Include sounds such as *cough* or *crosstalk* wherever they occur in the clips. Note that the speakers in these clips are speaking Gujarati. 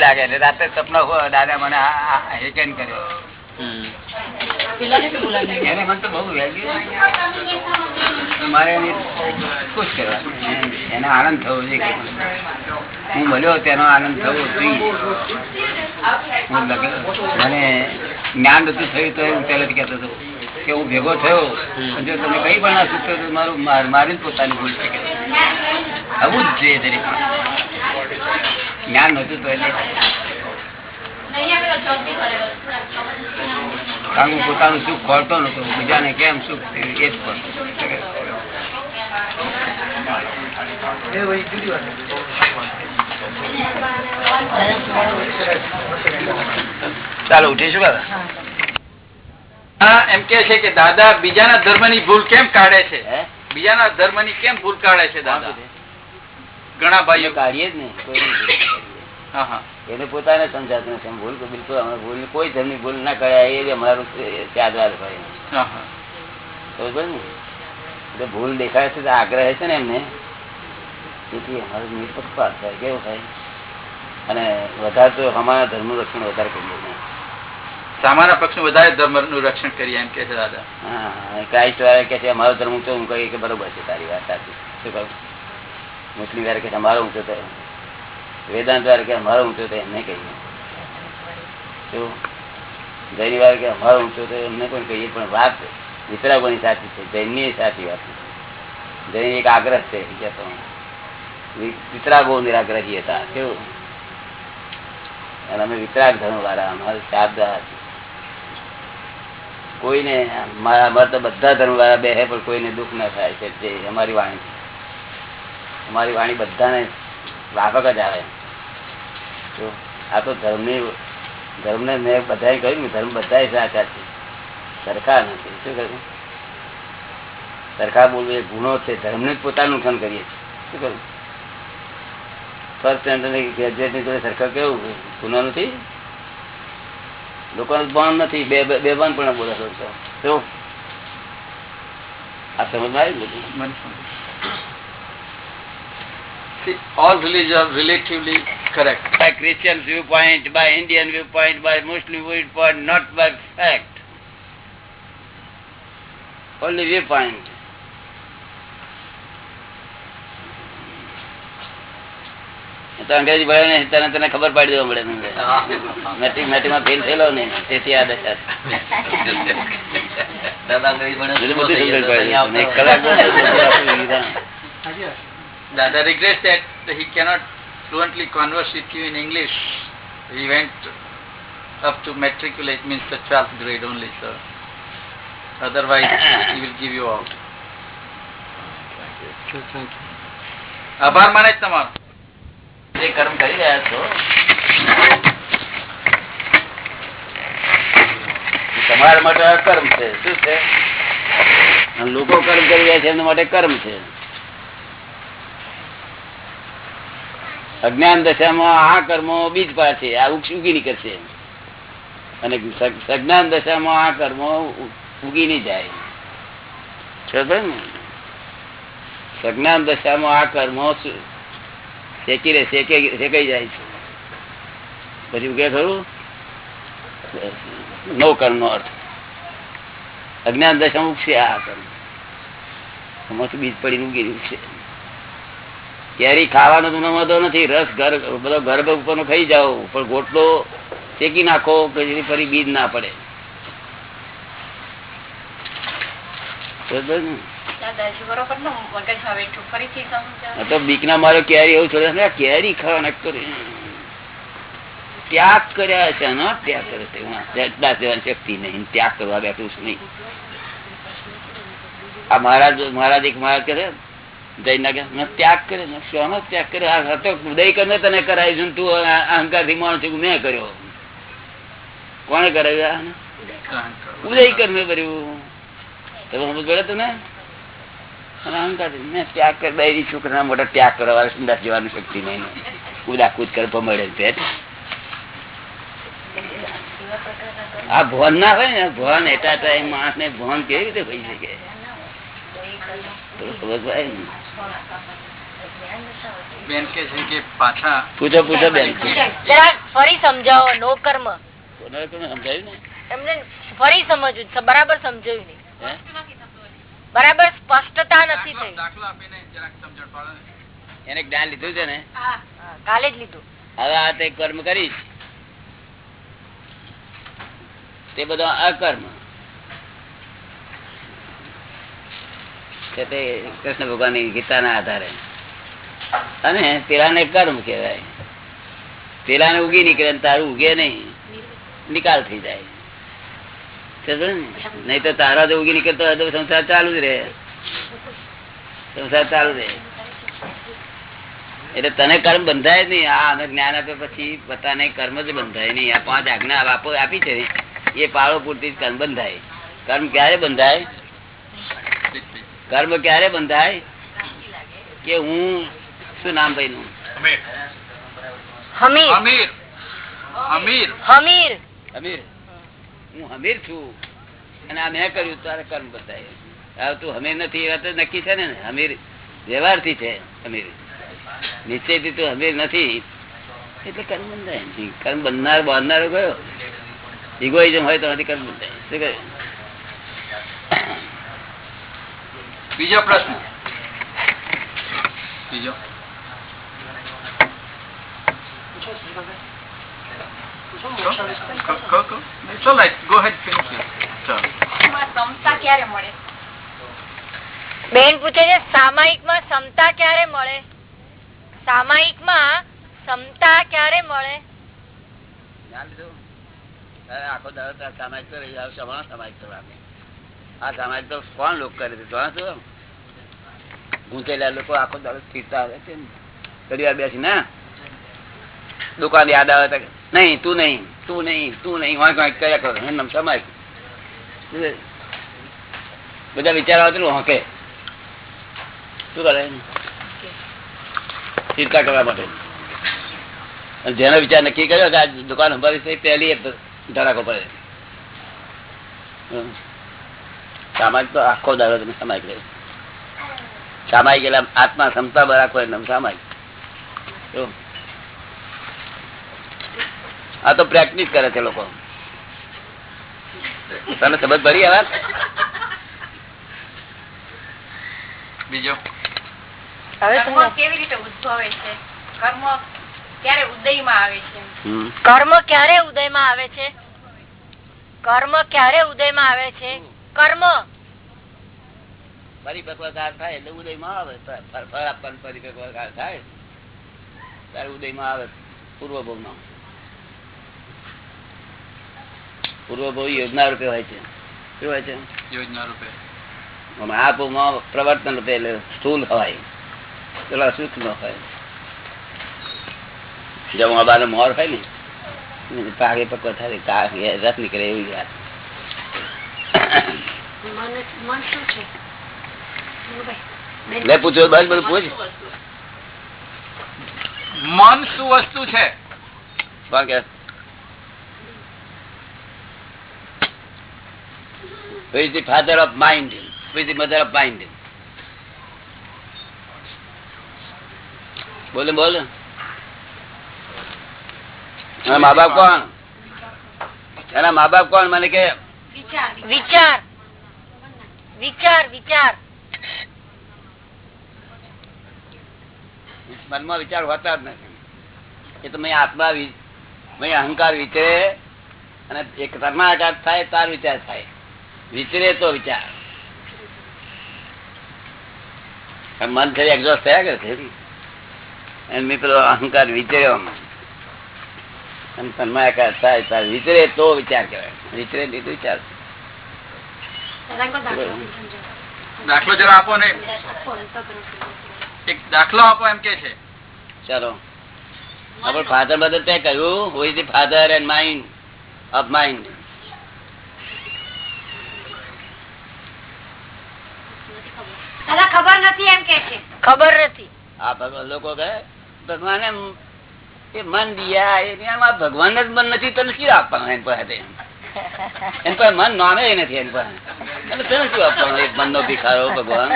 લાગે એટલે રાતે સપના હોય દાદા મને હેકેન કર્યો. એને મને તો બહુ વેલ્યુ મારે એની ખુશ કરવાનું. એને આનંદ થવો જોઈએ હું મળ્યો તેનો આનંદ થવો જોઈએ. હું મને જ્ઞાન બધું થયું તો હું પહેલેથી કહેતો હતો કે હું ભેગો થયો. જો તમે કઈ પણ ના સૂચતો તો મારું માર- મારી જ પોતાની ભૂલ છે કે આવું જ જોઈએ દરેક જ્ઞાન નતું તો એટલે કારણ હું પોતાનું સુખ ખોલતો નતો બીજાને કેમ સુખ થયું એ જ ખોલતો. ચાલો ઉઠીશું દાદા હા એમ કે છે કે દાદા બીજાના ધર્મની ભૂલ કેમ કાઢે છે? બીજાના ધર્મની કેમ ભૂલ કાઢે છે દાદા? ઘણા ભાઈઓ કાઢીએ જ નહીં એને પોતાને સમજાતું નથી. ભૂલ તો બિલકુલ અમે ભૂલ કોઈ ધર્મની ભૂલ ના કર્યા એ અમારું ત્યાગરાજ બરોબર ને? ભૂલ દેખાય છે આગ્રહ છે ને એમને. તેથી અમારું નિષ્પક્ષપાત થાય કેવું થાય? અને વધારે તો અમારા ધર્મનું રક્ષણ વધારે કરીએ નહીં સામાન્ય પક્ષ વધારે ધર્મનું રક્ષણ કરીએ એમ કે છે દાદા. હા ક્રાઇસ્ટ વાળા કે છે અમારો ધર્મ તો હું કહીએ કે બરોબર છે તારી વાત સાચી. શું કહું? મુસ્લિમ વાર કે અમારો ઊંચો થયો. વેદાંત વાર કે અમારો ઊંચો થયો એમને કહીએ. શું જૈન વાર કે અમારો ઊંચો તો એમને પણ કહીએ. પણ વાત વિતરાગોની સાચી છે, જૈનની સાચી વાત જૈન એક આગ્રહ છે કહેતો વિતરાગો નિરાગ્રહી હતા. કેવું? અને અમે વિતરાગ ધર્મ વાળા, અમારું શાબ્દ કોઈને મારા અમારે તો બધા ધર્મ વાળા બે પણ કોઈને દુઃખ ના થાય છે અમારી વાણી છે. અમારી વાણી બધાને વ્યાપક જ આવે. આ તો ધર્મની, ધર્મને મેં બધાએ કહ્યું ધર્મ બધા સાચા છે. સરખા નથી. શું કહ્યું સરખા બોલવું એ ગુનો છે. ધર્મને જ પોતાનું નુકસાન કરીએ શું કહ્યું ફર્સ્ટ સ્ટેન્ડર્ડ ગ્રેજ્યુએટની જોડે સરખા કેવું? ગુનો નથી? લોકોને ભાન નથી. બે બે ભાન પણ બોલે તો આ સમજમાં આવી બધું? All religions are relatively correct. by Christian viewpoint, by Indian viewpoint, by Muslim viewpoint, not by fact. Only viewpoint. એ તો અંગ્રેજી ભણે ને તને તને ખબર પાડી દેવા મળે મેટ્રિક મેટ્રિકમાં ફેલ થયેલો ને તેથી આ દશા Dada regrets that he cannot fluently converse with you in English. He went up to matriculate, means the 12th grade only, sir. Otherwise, he will give you out. આભાર માને તમારો જે કર્મ કરી રહ્યા છો તમારા માટે અકર્મ છે શું છે લોકો કર્મ કરી રહ્યા છે એમના માટે કર્મ છે અજ્ઞાન દશામાં આ કર્મો બીજ પાડશે આ વૃક્ષ ઉગી નીકળશે. અને સજ્ઞાન દશામાં આ કર્મો ઉગી નહીં જાય. ને? સજ્ઞાન દશામાં આ કર્મો શેકી રે શેકે- શેકાઈ જાય છે. પછી ઉગે ખરું? નવ કર્મ નો અર્થ. અજ્ઞાન દશા ઉગશે આ કર્મ. બીજ પડીને ઉગી રહ્યું છે કેરી ખાવાનો તમને વાંધો નથી. રસ ઘર બધો ગર્ભ ઉપરનો ખાઈ જાઓ. પણ ગોટલો શેકી નાખો કે જેથી ફરી બીજ ના પડે. ને? ને? તો મારે કેરી એવું છોડે કેરી કરી. ત્યાગ કર્યા છે એનો ત્યાગ કરે દેવાની શક્તિ નહીં ત્યાગ કરવા બેઠું છે નહીં. આ મહારાજ મહારાજ એક મહારાજ કરે. જૈન ના કે મેં ત્યાગ કરે શાનો ત્યાગ કરે. હતો ઉદય કરીને તને કરાવી તું અહંકારથી માણસ મેં કર્યો? કોને કરાવ્યું ઉદય કરીને કર્યું તમે સમજ પડે તને છોકરા આ ભોન ના હોય ને ભોન એટલા ટાઈમ માણસ કેવી રીતે થઈ શકે? બેન કે છે કે પાછા પૂછો પૂછો બેન. ફરી સમજાવો નો કર્મ. કોને કોને સમજાયું એમને ફરી સમજવું બરાબર સમજાયું નહીં. બરાબર સ્પષ્ટતા નથી થઈ. દાખલો આપીને જરાક સમજણ પાડો એને જ્ઞાન લીધું છે ને? કાલે જ લીધું. હવે આ તે કર્મ કરીશ. તે બધો અકર્મ. છે તે કૃષ્ણ ભગવાનની ગીતાના આધારે. અને પેલાને કર્મ કહેવાય. પેલાને ઉગી નીકળે તારું ઉગે નહીં. નિકાલ થઈ જાય. નહીં તો તારા જો ઉગી નીકળતો હોય તો સંસાર ચાલુ જ રહે. સંસાર ચાલુ રહે. એટલે તને કર્મ બંધાય જ નહીં. આ અમે જ્ઞાન આપ્યા પછી પોતાને કર્મ જ બંધાય નહીં. આ પાંચ આજ્ઞા આપો આપી છે. એ પાળો પૂરતી જ કર્મ બંધાય. કર્મ ક્યારે બંધાય? કર્મ ક્યારે બંધાય? કે હું શું નામ ભાઈ નું હમીર. અમીર. અમીર. હમીર. હમીર હું હમીર છું. અને આ મેં કર્યું તારે કર્મ બંધાય. હવે તું હમીર નથી એ વાત તો નક્કી છે ને? હમીર વ્યવહારથી છે હમીર નિશ્ચયથી તું હમીર નથી. એટલે કર્મ બંધાય. કર્મ બંધનાર બાંધનારો કયો? ઇગોઇઝમ હોય તો કર્મ બંધાય. શું કહે બીજો પ્રશ્ન બીજો કહો, કહો, કહો. It's all right. Go ahead, finish it. ચાલો. એમાં ક્ષમતા પ્રશ્ન. બીજો. બેન પૂછે છે સામાયિકમાં ક્ષમતા ક્યારે મળે? સામાયિકમાં ક્ષમતા ક્યારે મળે? આખો દાડો સામાયિક તો રહી જાવ, સમાન સામાયિક તો આપણે. આ સામાજિક તો કોણ લોક કરે છે. તો. છો ગૂંચેલા લોકો આખો દાડો ફીરતા આવે છે. ઘડી બેસી ના દુકાન યાદ આવે નહીં, તું નહીં તું નહીં તું નહીં. વાંક વાંક કર્યા કરો. એમ સમાજ બધા વિચાર આવે તો હોંકે. શું કરે ચિંતા કરવા માટે. જેનો વિચાર નક્કી કર્યો કે આ દુકાન સંભાળી પહેલી એ ધડાકો પડે હમ. સામાજિક તો આખો દાડો તમે સામાયિક રહે સામાયિક એટલે આત્મા ક્ષમતા હોય ને સામાયિક આ તો પ્રેક્ટિસ કરે છે લોકો. તમે સમજ ભરી આ બીજો. કેવી રીતે ઉદ્ભવે છે? કર્મ ક્યારે ઉદયમાં આવે છે? કર્મ ક્યારે ઉદયમાં આવે છે? કર્મ ક્યારે ઉદયમાં આવે છે? કર્મ. પરિપક્વકાર થાય એટલે ઉદયમાં આવે પરિપક્વકાર થાય. ત્યારે ઉદયમાં આવે પૂર્વ ભાવનો પૂર્વ ભોગ યોજના રૂપે હોય છે. શું હોય છે? યોજના રૂપે. આ આ માં પ્રવર્તન રૂપે એટલે સ્થૂલ હોય. પેલા સૂક્ષ્મ હોય. જેમ બાર મોર હોય ને. પાકે પક્વ થાય રસ નીકળે એવી વાત. લે પૂછો બસ બધું પૂછ. મન શું વસ્તુ છે? કોણ કે. Who is the father of mind? Who is the mother of mind? બોલે બોલ. એના મા બાપ કોણ? એના મા બાપ કોણ? મને કે વિચાર વિચાર. વિચાર. વિચાર મનમાં વિચાર હોતા જ નથી. એ તો મેં આત્મા મેં અહંકાર વિચરે અને એક કર્માકાર થાય તાર વિચાર થાય. વિચરે તો વિચાર. મન થઈ એક્ઝોસ્ટ થયા કરે છે. અને મેં અહંકાર વિચર્યો. અને તન્માયાકાર થાય તાર વિચરે તો વિચાર કહેવાય. વિચરે નહીં તો વિચાર દાખલો જરા આપો ને. એક દાખલો આપો એમ કે છે. ચાલો. આપણે ફાધર મધર ત્યાં કહ્યું હોય the father and mind of mind ખબર નથી એમ કે છે. ખબર નથી. આ ભગવાન લોકો કહે ભગવાને એ મન દિયા એ ભગવાન જ મન નથી તને શું આપવાનું એમ પાસે? એમ પાસે મન નામે નથી એમ પાસે. તેને શું આપવાનું? એક મનનો ભિખારો, ભગવાન.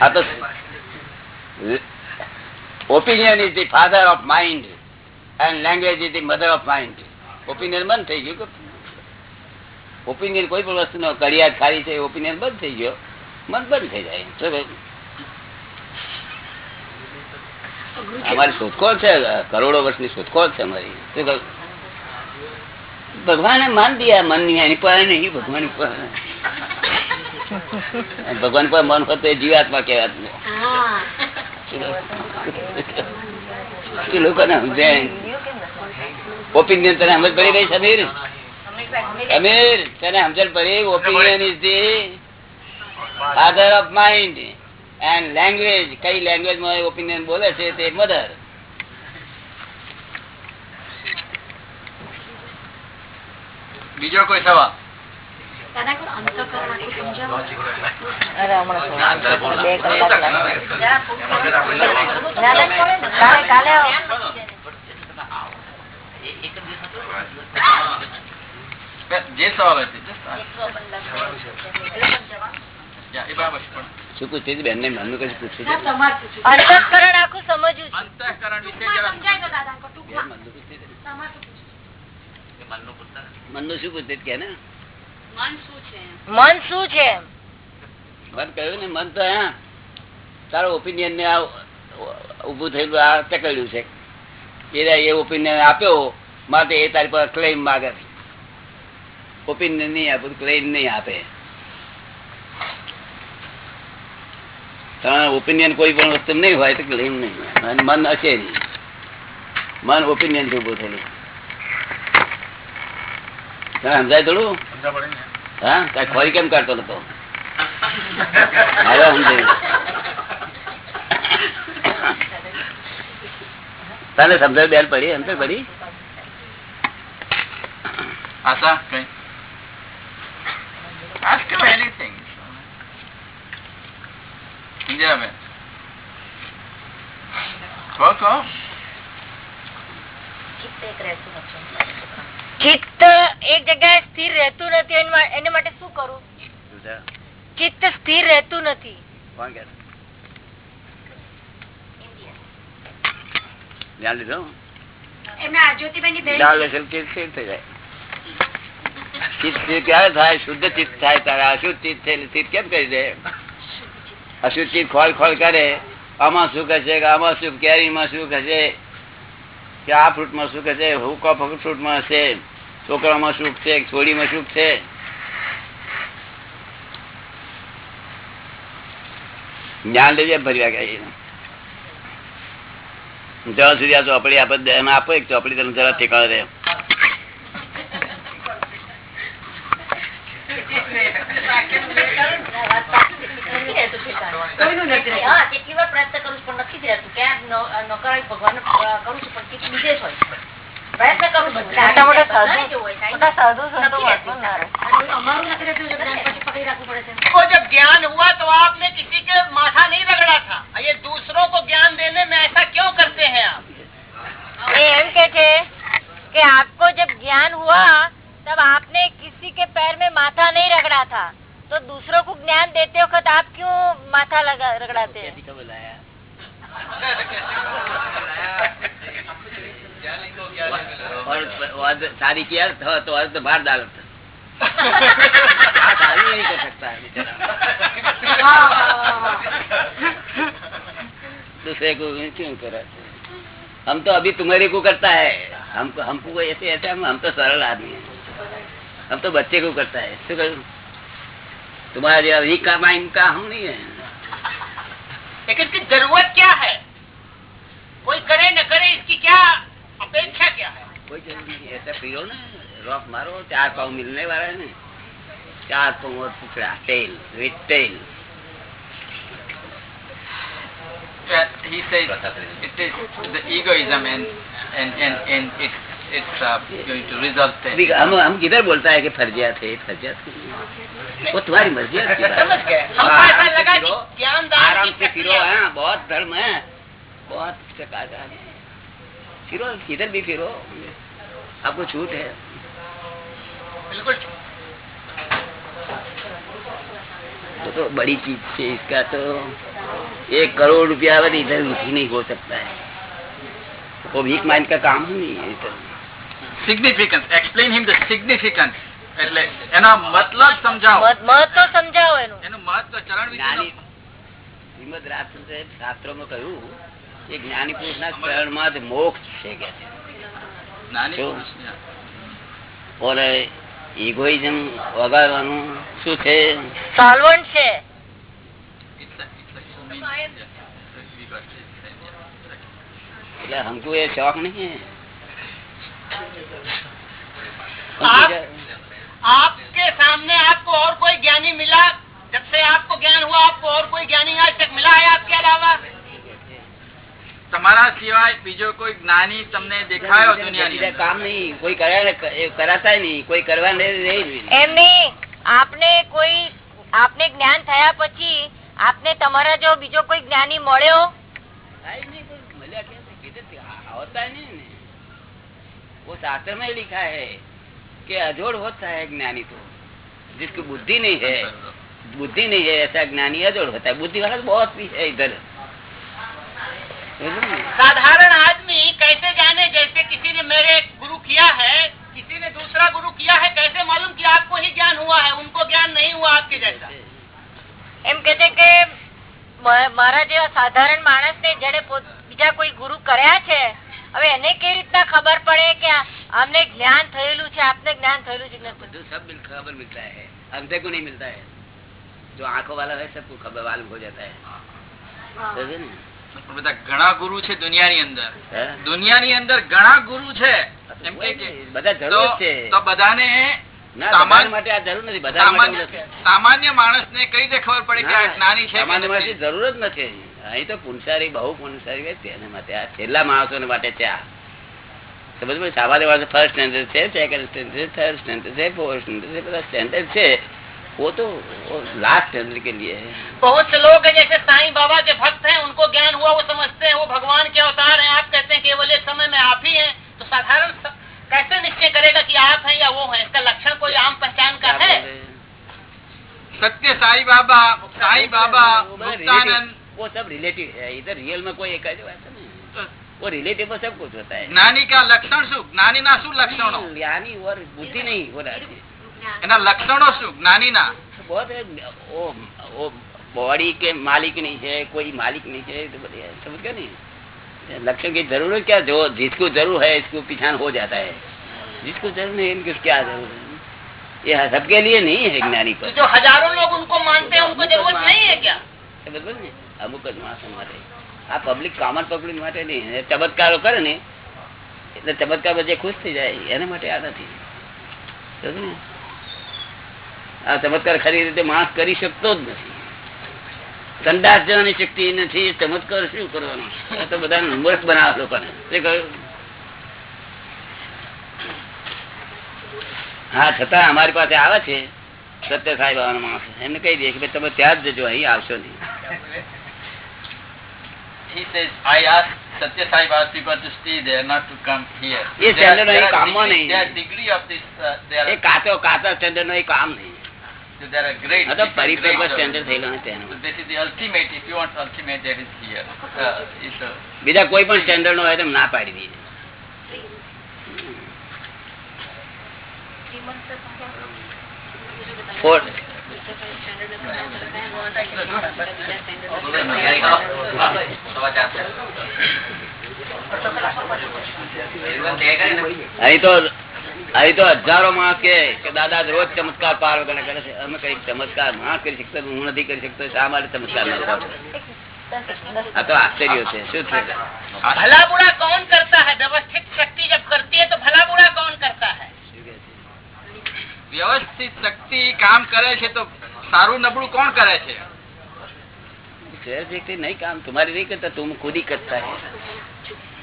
આ તો opinion is the father of mind and language is the mother of mind opinion બંધ થઈ ગયું ઓપિનિયન કોઈ પણ વસ્તુ નો કડિયાત ખાલી છે ઓપિનિયન બંધ થઈ ગયો. મન બંધ થઈ જાય શું કહ્યું? અમારી શોધખોળ છે, કરોડો વર્ષની શોધખોળ છે અમારી? ભગવાને માન દિયા મનની, એની પર નહીં, ભગવાન પાસે ભગવાન પર મન એ જીવાત્મા કહેવાતું એ લોકોને સમજે ઓપિનિયન તને સમજ પડી ગઈ, સમીર? સમીર, તને સમજણ પડી? Opinion is the father of mind. And language કઈ લેંગ્વેજમાં ઓપિનિયન બોલે છે તે મધર બીજો કોઈ સવાલ. જે સવાલ એ એ પણ શું પૂછતી બેન ને મન કશું તમારે પૂછ્યું. અંતઃકરણ આખું સમજવું છે. અંતઃકરણ વિશે જરા સમજાય તો દાદા અંકલ, ટૂંકમાં. મનનું પૂછતી હતી? તમારે શું પૂછ્યું? પૂછતી કે ને મન શું છે મન કહ્યું ને મન તો હા તારો ઓપિનિયન ને આ ઉભું થયેલું આ ટકડ્યું છે. એ એ ઓપિનિયન આપ્યો માટે એ તારી પર ક્લેમ માગે ઓપિનિયન નહીં આપે ક્લેમ નહીં આપે. ઓપિનિયન કોઈ પણ વસ્તુ નહીં હોય તો ક્લેમ નહીં. મન હશે મન ઓપિનિયનથી ઉભું થયેલું. સમજાય થોડું? હા, કઈ ખોરી કેમ કરતો હતો તને સમજાય બેન પડી અંતર પડી? આશા, કઈ? ઇન્દિરાબેન કહો કહો ચિત્ત એક જગ્યાએ સ્થિર રહેતું નથી એના માટે શું કરું? ચિત્ત સ્થિર રહેતું નથી. કોણ ધ્યાન લીધું? ચિત્ત સ્થિર સ્થિર ક્યારે થાય? શુદ્ધ ચિત્ત થાય તારા અશુદ્ધ ચિત્ત થયેલું ચિત્ત કેમ કરી દે? અશુદ્ધ ખોળ ખોલ કરે, આમાં શું કહેશે કે આમાં શું, કેરીમાં શું કહેશે કે આ ફ્રૂટમાં શું કહેશે હુકા ફ્રૂટમાં હશે, છોકરામાં સુખ છે, છોડીમાં સુખ છે. જ્ઞાન લેજે ભર્યા ગયા જ્યાં સુધી આ ચોપડી આપે એમાં આપો એક ચોપડી તમે જરા ટેકાળ રહે. *laughs* નથી રહેતું. હા, કેટલી વાર પ્રયત્ન કરું છું પણ નથી જ રહેતું ક્યાંક ન- નકારાત્મક ભગવાન કરું છું પણ ચિત્ત બીજે જ હોય પ્રયત્ન કરું છું મોટા મોટા બધાને સાધુ કેવું હોય, કાંઈ મોટા સાધુ સંતો નથી વાંચવા ના રહે. અને અમારું નથી રહેતું એટલે બધાને પછી પકડી રાખવું પડે છે को जब ज्ञान हुआ तो आपने किसी के माथा नहीं रगड़ा था ये दूसरों को ज्ञान देने में ऐसा क्यों करते हैं आप ये एम के थे कि आपको जब ज्ञान हुआ तब आपने किसी के पैर में माथा नहीं रगड़ा था तो दूसरों को ज्ञान देते वक्त आप क्यों माथा लगा, रगड़ाते हैं? और और शादी किया तो तो और तो बाहर डालो शादी नहीं कर सकता है दूसरे को क्यों करा? हम तो अभी तुम्हारे को करता है। हमको हमको ऐसे ऐसे हम हम तो सरल आदमी है। हम तो बच्चे को करता है। शू करूं तुम्हारे अभी का माइंड का हम नहीं है लेकिन इसकी जरूरत क्या है कोई करे न करे इसकी क्या अपेक्षा क्या है कोई जरूरी नहीं ऐसा पियो ना रॉक मारो चार पाँव मिलने वाला है ना चार पाँव और टुकड़ा tail with tail Yeah, he says it is the egoism and and and and it's हम हम किधर बोलता है कि फर्जियात है फर्जियात वो तुम्हारी मर्ज़ी है समझ गए। हमको हाँ, आराम से लगा कि फिरो, ज्ञान दान आराम से फिरो प्रक्रिया। हाँ बहुत धर्म है। बहुत है। फिरो किधर भी फिरो। आपको छूट है। बिल्कुल वो तो बड़ी चीज़ है इसका तो एक करोड़ रुपया इधर उठी नहीं हो सकता है। वो वीक माइंड का काम ही नहीं है इधर। Significance explain him the significance એટલે એનો મતલબ સમજાવો. મહત્વ સમજાવો એનું. એનું મહત્વ ચરણ હિંમત રાજચંદ્ર સાહેબ શાસ્ત્રો માં કહ્યું કે જ્ઞાની પુરુષ ના ચરણમાં જ મોક્ષ છે કે શું છે? સોલ્વન્ટ છે. એટલે હમકુ એ શોખ નહીં आप- आपके सामने आपको और कोई ज्ञानी मिला जब से आपको ज्ञान हुआ आपको और कोई ज्ञानी आज तक मिला है आपके अलावा તમારા સિવાય બીજો કોઈ જ્ઞાની તમને દેખાયો દુનિયાની બીજા અંદર? કામ નહીં કોઈ કર્યા એ કરાતા નહીં કોઈ કરવા નહીં રહે જ નહીં. એમ નહીં આપને કોઈ આપને જ્ઞાન થયા પછી આપને તમારા જો બીજો કોઈ જ્ઞાની મળ્યો થાય नहीं, वो शास्त्र में लिखा है कि अजोड़ होता है ज्ञानी तो जिसकी बुद्धि नहीं है बुद्धि नहीं है ऐसा ज्ञानी अजोड़ होता है बुद्धि वाला तो बहुत भी है इधर समझ रहे हैं? साधारण आदमी कैसे जाने जैसे किसी ने मेरे गुरु किया है किसी ने दूसरा गुरु किया है कैसे मालूम कि आपको ही ज्ञान हुआ है उनको ज्ञान नहीं हुआ आपके जैसा એમ કે છે કે મ- મારા જેવા સાધારણ માણસ ને જેને પોત- બીજા કોઈ ગુરુ કર્યા છે હવે એને કેવી રીતના ખબર પડે કે આ- આમને જ્ઞાન થયેલું છે આપને જ્ઞાન થયેલું છે કે નથી બધું सब मिल खबर मिलता है अंधे को नहीं मिलता है जो आंखों वाला है सबको खबर मालूम हो जाता है समझे ना? પણ બધા ઘણા ગુરુ છે દુનિયાની અંદર हाँ? દુનિયાની અંદર ઘણા ગુરુ છે એમ કે કે બધા તો જરૂર છે તો બધાને ના સામાન્ય- બધા માટે આ જરૂર નથી બધા માટે સામાન્ય નથી. સામાન્ય માણસ ને કઈ રીતે ખબર પડે કે આ ના, જ્ઞાની છે કે સામાન્ય નથી? માણસની જરૂર જ નથી અહીં તો પુનસારી બહુ પુનસારી વ્યક્તિ એના માટે આ છેલ્લા માણસો માટે છે આ સમજ પડી? સામાન્ય માણસ ફર્સ્ટ સ્ટેન્ડર્ડ છે સેકન્ડ સ્ટેન્ડર્ડ છે થર્ડ સ્ટેન્ડર્ડ છે ફોર્થ સ્ટેન્ડર્ડ છે બધા સ્ટેન્ડર્ડ છે वो तो लास्ट स्टैंडर्ड के लिए है बहुत से लोग हैं जैसे साईं बाबा के भक्त हैं उनको ज्ञान हुआ वो समझते हैं वो भगवान के अवतार हैं आप कहते हैं केवल एक समय में आप ही हैं तो साधारण स- कैसे निश्चय करेगा कि आप हैं या वो हैं इसका लक्षण कोई आम पहचान का क्या है बोल रहे हैं? સત્ય સાઈ બાબા સાઈ બાબા वो बड़ा મુક્તાનંદ relative- वो सब रिलेटिव है इधर रियल में कोई एक ऐसा ऐसा नहीं है। वो रिलेटिव में सब कुछ होता है જ્ઞાની કા લક્ષણ શું જ્ઞાની ના શું લક્ષણો ज्ञानी और बुद्धि नहीं हो रहा है એના લક્ષણો શું જ્ઞાની ના बहुत है, वो वो बॉडी के मालिक नहीं है कोई मालिक नहीं है तो बढ़िया है, समझ गए नहीं लक्षण की जरूरत क्या जो जिसको जरूर है इसको पीछान हो जाता है जिसको जरूर नहीं है इनको क्या जरूरत है ये सबके लिए नहीं है ज्ञानी तो पर जो हजारों लोग उनको मानते हैं उनको जरूरत नहीं है क्या સમજ પડી ને? અમુક જ માણસો માટે. આ પબ્લિક કોમન પબ્લિક માટે નહીં. ચમત્કારો કરે ને, એટલે ચમત્કાર બધે ખુશ થઈ જાય. એના માટે આ નથી. આ ચમત્કાર ખરી રીતે માણસ કરી શકતો જ નથી. સંદાસ જવાની શક્તિ નથી. ચમત્કાર શું કરવાનો? આ તો બધા મૂર્ખ બનાવે લોકોને. તે કહ્યું? હા, છતાં અમારી પાસે આવે છે. સત્ય સાહેબ માણસ. એમને કહી દે કે ભાઈ, તમે ત્યાં જ જજો, અહીં આવશો નહીં. He says, I asked Satya Sai people to stay there, not to come here. ये There are- standard there અહીં degree- of this, uh, there A are- કાચો કાચા સ્ટેન્ડર્ડ નો એ કામ નહીં there are great- grades of- standard થયેલો નથી So this is the ultimate, if you want ultimate, that is here. Uh, is, uh, બીજા કોઈ પણ સ્ટેન્ડર્ડ નો હોય તો ના પાડી દીધી. ફોર અહીં તો અહીં તો હજારો માણસ કે દાદા રોજ ચમત્કાર પાર વગર કરે છે અમે કઈ ચમત્કાર માણસ કરી શકતો હું નથી કરી શકતો શા માટે ચમત્કાર આ તો આશ્ચર્ય છે શું છે ભલા બુરા કોણ કરતા હૈ વ્યવસ્થિત શક્તિ જબ કરતી હૈ તો ભલા બુરા કોણ કરતા હૈ વ્યવસ્થિત શક્તિ કામ કરે છે તો સારું નબળું કોણ કરે છે शहर देखते नहीं काम तुम्हारी नहीं करता तुम खुद ही करता है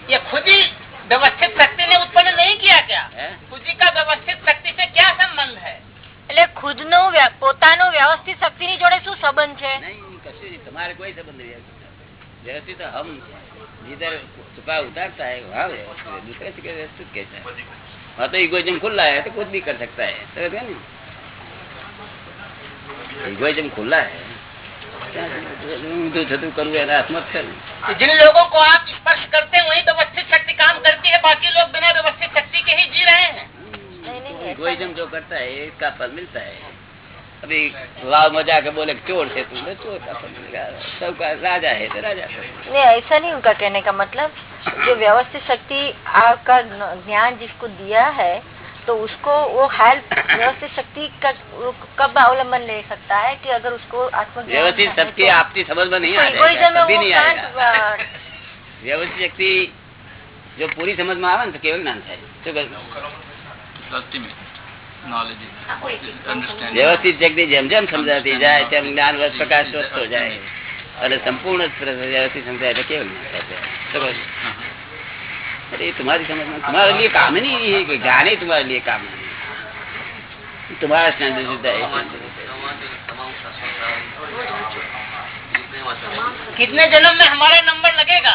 ये खुद ही व्यवस्थित शक्ति ने उत्पन्न नहीं किया क्या हैं? खुद ही का व्यवस्थित शक्ति से क्या संबंध है એટલે ખુદનું વ્ય- પોતાનું વ્યવસ્થિત શક્તિની જોડે શું સંબંધ છે नहीं कशु नहीं तुम्हारे कोई संबंध नहीं है। व्यवस्थित तो हम जिधर छुपा उतारता है वहाँ व्यवस्थित है दूसरे से क्या व्यवस्थित कैसा है हाँ तो इगोइजम खुला है तो कुछ भी कर सकता है समझ गए ना इगोइजम खुला है ઊંધું થતું કરવું એના હાથમાં જ છે ને कि जिन लोगों को आप स्पर्श करते हैं वही व्यवस्थित शक्ति काम करती है बाकी लोग बिना व्यवस्थित शक्ति के ही जी रहे हैं नहीं नहीं ऐसा इगोइजम जो करता है इसका फल मिलता है अभी लाव मजा के बोले कि चोर से तुम तो चोर का फल मिलेगा सबका राजा है तो राजा का नहीं ऐसा नहीं उनका कहने का मतलब जो व्यवस्थित शक्ति आपका न- ज्ञान जिसको दिया है तो उसको वो हेल्प व्यवस्थित शक्ति का वो कब अवलंबन ले सकता है कि अगर उसको आत्मज्ञान व्यवस्थित है सबकी तो- आपकी समझ में नहीं तो आ egoism जाएगा में कभी वो नहीं can't, आएगा uh, વ્યવસ્થિત શક્તિ જો પૂરી સમજમાં આવે ને તો કેવું જ્ઞાન થાય શું કહ્યું? ultimate knowledge is understanding. વ્યવસ્થિત શક્તિ જેમ જેમ સમજાતી જાય તેમ જ્ઞાન વધ પ્રકાશ વધતો જાય અને સંપૂર્ણ વ્યવસ્થિત સમજાય તો કેવું જ્ઞાન થાય શું કહ્યું? अरे ये तुम्हारी समझ में तुम्हारे लिए काम ही नहीं है कोई ज्ञान ही तुम्हारे लिए काम नहीं है। तुम्हारा स्टैंडर्ड जुदा है standard जुदा है। कितने जन्म में हमारा नंबर लगेगा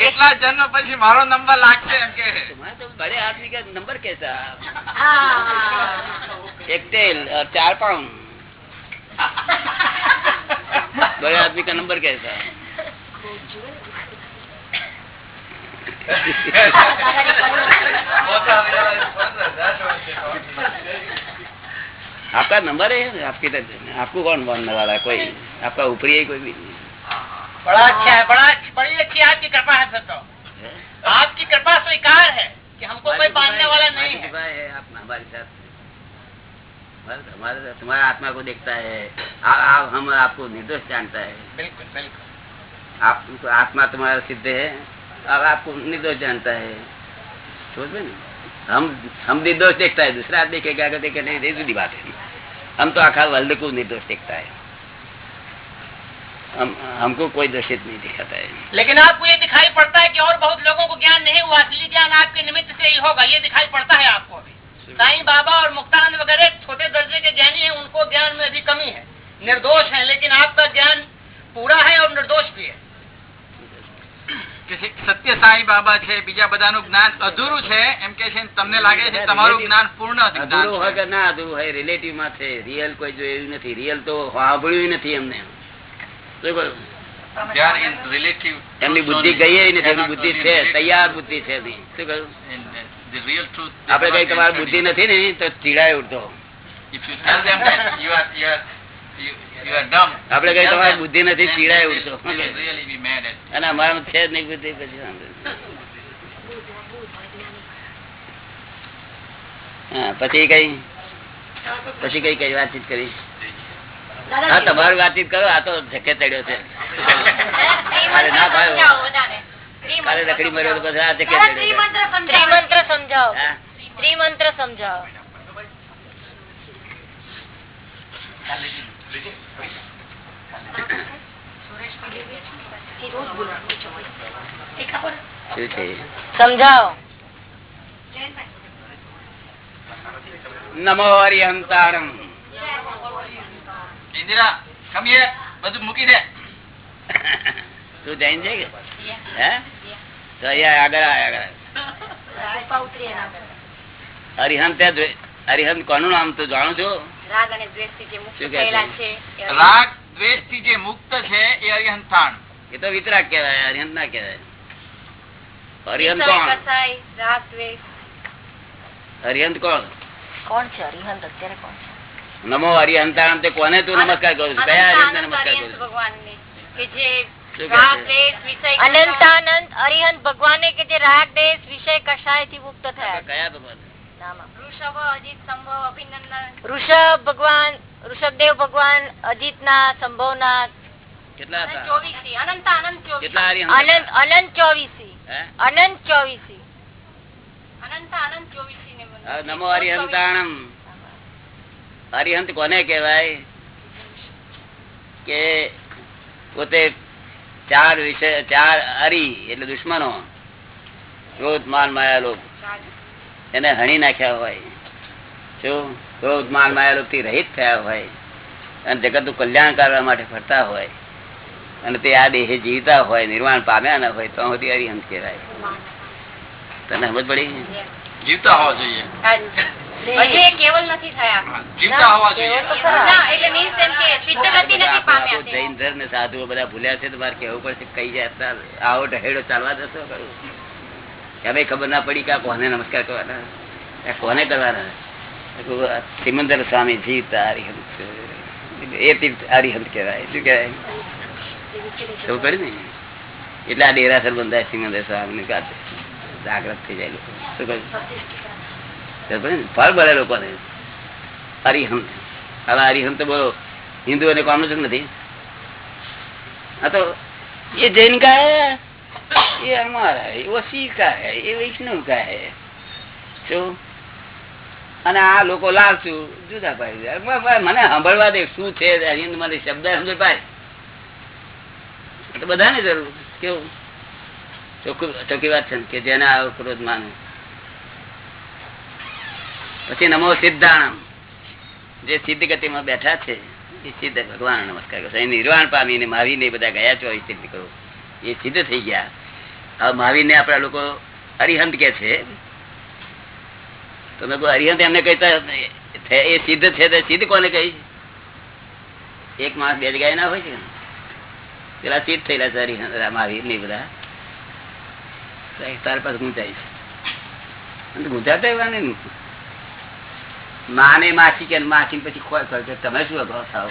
કેટલા જન્મ પછી મારો નંબર લાગશે એમ કે तुम्हारा तो बड़े आदमी का नंबर कैसा एक तेल और चार पाउंड *laughs* बड़े आदमी का नंबर कैसा आपका नंबर है? आपकी तरफ़ आपको कौन मानने वाला है? कोई आपका ऊपरी है कोई भी नहीं। बड़ा अच्छा है बड़ा बड़ी अच्छी आपकी कृपा है फिर तो। आपकी कृपा स्वीकार है कि हमको कोई बांधने वाला नहीं है। है आप हमारे साथ हमारे तुम्हारा आत्मा को देखता है। आ, आ, हम आपको निर्दोष जानता है। बिल्कुल बिल्कुल। आप आत्मा तुम्हारा सिद्ध है। अब आपको निर्दोष जानता है। समझ में हम हम निर्दोष देखता है। दूसरा आदमी देखेगा अगर देखे नहीं ये जुदी बात है। हम तो आखा वर्ल्ड को निर्दोष देखता है। हम हमको कोई दोषित नहीं दिखाता है। लेकिन आपको ये दिखाई पड़ता है कि और बहुत लोगों को ज्ञान नहीं हुआ असली ज्ञान आपके निमित्त से ही होगा। ये दिखाई पड़ता है आपको साईं बाबा और मुक्तानंद वगैरह छोटे दर्जे के ज्ञानी हैं उनको ज्ञान में अभी कमी है निर्दोष है लेकिन आपका ज्ञान पूरा है और निर्दोष भी है કે છે, સત્ય સાંઈ બાબા છે બીજા બધાનું જ્ઞાન અધૂરું છે એમ કે છે ને તમને લાગે છે તમારું જ્ઞાન પૂર્ણ જ્ઞાન અધૂરું હોય છે કે ના અધૂરું હોય રિલેટિવ માં છે રિયલ કોઈ જોયું નથી રિયલ તો સાંભળ્યું નથી એમને શું કહ્યું? They are in relative એમની truth બુદ્ધિ only. ગઈ નથી They are એમની not બુદ્ધિ only છે relative તૈયાર truth. બુદ્ધિ છે એમની. શું કહ્યું Uh, આપડે કઈ તમારી બુદ્ધિ. નથી ને તો ચીડાય ઉઠતો If you tell them that you are you are you, you are dumb આપડે કઈ તમારી બુદ્ધિ નથી ચીડાય ઉઠતો will- they will really be mad at you. અને અમારામાં છે જ નહીં બુદ્ધિ પછી પછી કઈ પછી કઈ કઈ વાતચીત કરી હા તમારી વાતચીત કરો આ તો ધકે ચડ્યો છે અરે ના ભાઈ કાલે લકડી મર્યો તો પછી આ છે. ત્રિમંત્ર સમજાવો. ત્રિમંત્ર સમજાવો. સમજાવો. નમો હરિહંતારમ ઇન્દિરા come બધું મૂકી દે. તું જૈન છે કે હે? તો અહીંયા આગળ આગળ. હરિહંત હરિહંત કોનું નામ તો જાણું છો? રાગ અને દ્વેષથી જે મુક્ત થયેલા છે? છે રાગ દ્વેષથી જે મુક્ત છે એ અરિહંતાણ એ તો વિતરાગ કહેવાય હરિહંત ના કહેવાય. હરિહંત કોણ? હરિહંત કોણ? કોણ છે હરિહંત? અત્યારે કોણ છે? નમો હરિહંતા કોને તું નમસ્કાર કરું છું? કયા હરિહંત નમસ્કાર કરું ભગવાન કે જે શું કહે રાગ છે? દ્વેષ વિષય અનંત કસાય, અરિહંત ભગવાને કે જે રાગ દેશ વિષય કશાયથી મુક્ત થયા? કયા ભગવાન? નામાં. વૃષભ સંભવ અભિનંદન. ઋષભ ભગવાન ઋષભદેવ ભગવાન અજીતના સંભવના. કેટલા અનંત ચોવીસી. અનંત ચોવીસી. અનંત ને નમો હરિહંતાણમ હરિહંત કોને કેવાય કે પોતે ચાર વિષય ચાર હરી એટલે દુશ્મનો. ક્રોધ માન માયા લોક એને હણી નાખ્યા હોય. શું? ક્રોધ માન માયા લોકથી રહિત થયા હોય. અને જગતનું કલ્યાણ કરવા માટે ફરતા હોય. અને તે આ દેહ જીવતા હોય નિર્વાણ પામ્યા ના હોય તો સુધી હરિહંત કહેવાય. તને સમજ પડી? જીવતા હોવા જોઈએ. *laughs* હજી એ કેવલ નથી થયા. જીવતા હોવા જોઈએ. ના એટલે મીન્સ એમ કે સિદ્ધ ગતિ નથી પામ્યા જૈન ધર્મ ને સાધુઓ બધા ભૂલ્યા છે તમારે કેવું પડશે કઈ જાય આવો ઢહેડો ચાલવા જશો? કરું હવે ખબર ના પડી કે કોને નમસ્કાર કરવાના? કોને કરવાના? સિમંદર સ્વામી જીત હરિહંત છે. એ તીર્થ હરિહંત કહેવાય. શું કહેવાય? ખબર પડી ને? એટલે આ ડેરાસર બંધાય સિમંદર સ્વામી કાતે જાગ્રત થઈ જાય લોકો. શું કહ્યું? ફળ મળે લોકોને હરિહંત હવે હરિહંત તો બોલો હિન્દુઓને કોમનું જ નથી આ તો ये जैन का है ये हमारा है वो सिख का है ये वैष्णव का है શું અને આ લોકો લાલચુ જુદા પાડી દે. મ- મ- મને સાંભળવા દે શું છે હિન્દ મને શબ્દ સમજ પાય તો બધાને જરૂર કેવું ચોખ્ખું ચોખ્ખી વાત છે ને કે જેને આવો ક્રોધ માને પછી નમો સિદ્ધાણમ. જે સિદ્ધ ગતિમાં બેઠા છે એ સિદ્ધ ભગવાન નમસ્કાર કરો અહીં નિર્વાણ પામીને મહાવીરને એ બધા ગયા છો સિદ્ધ કરો. એ સિદ્ધ થઈ ગયા. હવે મહાવીરને આપણા લોકો અરિહંત કે છે? તો મેં કહ્યું, અરિહંત એમને કહેતા એ સિદ્ધ છે તો સિદ્ધ કોને કહી એક માણસ બે જગ્યાએ ના હોય છે? પેલા સિદ્ધ થયેલા છે હરિહંત મહાવીર ને બધા. તાર એ પાસે ગુંચાય છે. ગુંચાતા એવા નહીં. માને માસી કે માસી પછી ખોય ખોય કે તમે શું અભાવ થાવ.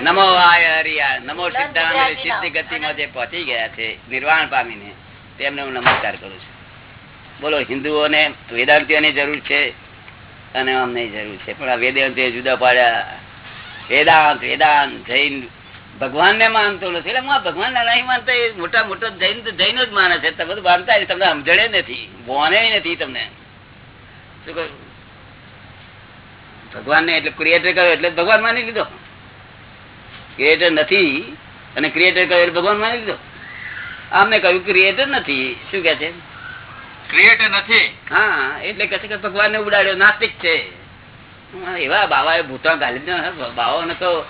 નમો આય હરિયા નમો સિદ્ધાંત સિદ્ધ ગતિમાં જે પહોંચી ગયા છે નિર્વાણ પામીને તેમને હું નમસ્કાર કરું છું. બોલો હિન્દુઓને વેદાંતિઓની જરૂર છે અને અમને જરૂર છે. પણ આ વેદાંતિઓ જુદા પાડ્યા. વેદાંત વેદાંત જૈન. ભગવાન ને માનતો નથી. એટલે હું ભગવાન નહીં માનતા એ મોટા મોટો જૈન તો જૈન જ માને છે. તમે બધું માનતા તમને સમજણે નથી. બોને નથી તમને. શું કહ્યું ભગવાન ને એટલે ક્રિએટર કર્યો એટલે ભગવાન માની લીધો. ક્રિએટર નથી અને ક્રિએટર કર્યો એટલે ભગવાન માની લીધો. આમને કહ્યું ક્રિએટર નથી. શું કે છે? ક્રિએટર નથી. હા એટલે કે ભગવાન ને ઉડાડ્યો. નાસ્તિક છે. એવા બાવા ભૂતા ગાલી દીધા. બાવા ને તો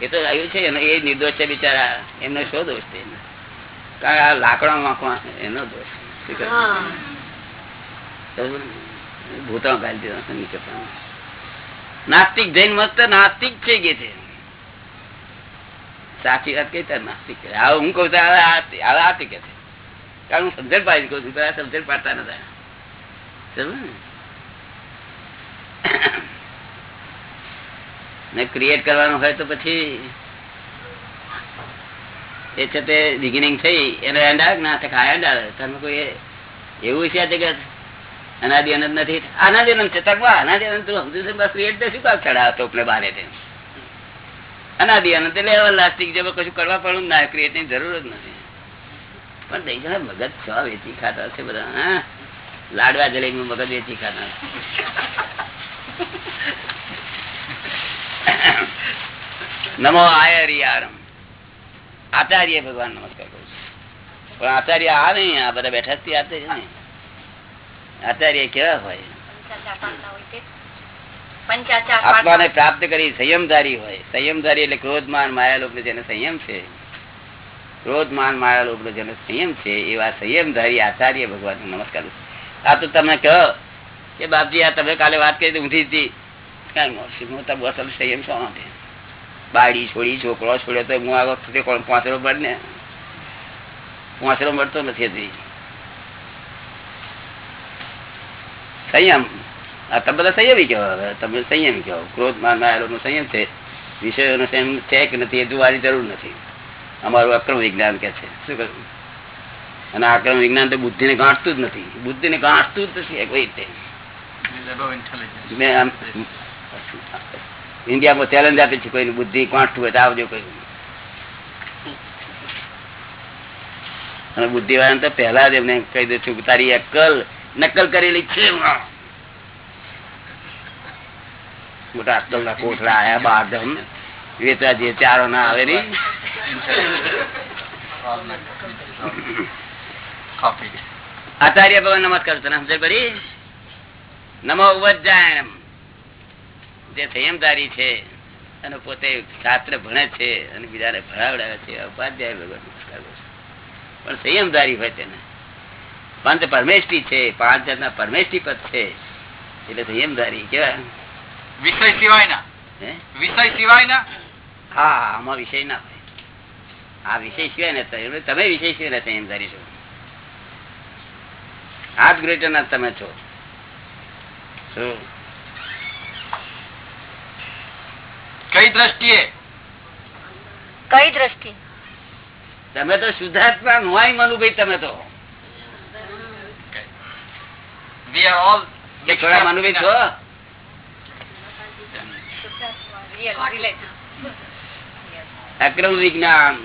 એ તો આવ્યું છે એનો એ નિર્દોષ છે બિચારા. એમનો શું દોષ છે કારણ કે આ લાકડા વાંકવા એનો દોષ ભૂતા ગાલી દીધો નીચે નાસ્તિક જૈન મસ્ત નાસ્તિક છે કે છે? સાચી વાત કઈ તાર નાસ્તિક હવે હું કઉ છું હવે આ કે છે. કારણ હું સમજણ પાડી કઉ છું પેલા સમજણ પાડતા નતા. સમજ્યું ને? ક્રિએટ કરવાનું હોય તો પછી એ છે તે બિગિનિંગ થઈ, એનો એન્ડ આવે ના થાય એન્ડ આવે. તમે કોઈ એવું છે જગત? અનાદિ અનંત નથી. અનાદિ અનંત છે, તકવા. અનાદિ અનંત સમજુ છે, બસ ક્રિએટ શું કામ ચડાવે તો આપણે બારે તેમ અનાદિ અનંત એટલે એવા લાસ્ટિક જેમાં કશું કરવા પડવું ના ક્રિએટની જરૂર જ નથી. પણ દઈ જણા મગજ છ વેચી ખાતા છે બધા, હા? લાડવા જલેબી મગજ વેચી ખાતા નમો આયરિયારમ. આચાર્ય ભગવાન નમસ્કાર કરું પણ આચાર્ય આ નહીં આ બધા બેઠા જ આપે છે ને આચાર્ય કેવા હોય? આત્માને પ્રાપ્ત કરી સંયમધારી હોય. સંયમધારી એટલે ક્રોધ માન માયા લોક જેને સંયમ છે. ક્રોધ માન માયા લોક જેને સંયમ છે એવા સંયમધારી આચાર્ય ભગવાન નમસ્કાર આ તો તમે કહો કે બાપજી આ તમે કાલે વાત કરી ઊંધી હતી. કાંઈ મોરસી, હું તો બસ હવે સંયમ શા માટે બાળી છોડી છોકરો છોડ્યો તો હું આગળ વખતે કોણ પાંચરો મળે ને? પાંચરો મળતો નથી હજી. સંયમ. આ તમે બધા સંયમી કહો હવે તમે સંયમ કહો. ક્રોધ માન માયેલો સંયમ છે. વિષયોનો સંયમ છે કે નથી એ જોવાની જરૂર નથી. અમારું અક્રમ વિજ્ઞાન કે છે. શું કહ્યું? અને આક્રમ વિજ્ઞાન તો બુદ્ધિને ગાંઠતું જ નથી. બુદ્ધિને ગાંઠતું જ નથી કોઈ રીતે ઇન્ડિયામાં ચેલેન્જ આપે છે કોઈ બુદ્ધિ કોણઠું હોય તો આવજો કોઈ. અને બુદ્ધિ વાળા તો પહેલા જ એમને કહી દઉં છું તારી અક્કલ નકલ કરેલી છે. મોટા અક્કલ ના કોઠરા આયા બાર ધમ વેચા જે ચારો ના આવે copied. આચાર્ય ભગવાન નમસ્કાર તને કરી નમો ઉવજાયણ જે સંયમદારી છે અને પોતે શાસ્ત્ર ભણે છે અને બીજાને ભણાવડાવે છે ઉપાધ્યાય ભગવાન નમસ્કાર કરું પણ સંયમદારી હોય તેને. પંત પરમેશ્રી છે પાંચ જાતના પરમેશ્રી પદ છે એટલે સંયમદારી કેવા? વિષય સિવાયના? વિષય સિવાયના? હા આમાં વિષય ના હોય. આ વિષય સિવાય ને તમે- તમે વિષય સિવાય ને સંયમદારી છો. આ જ ગ્રેટર ના તમે છો. શું? કઈ દ્રષ્ટિએ? કઈ દ્રષ્ટિ તમે તો શુદ્ધાત્મા નોય મનુભાઈ તમે તો. We are all થોડા મનુભાઈ છો? અક્રમ વિજ્ઞાન.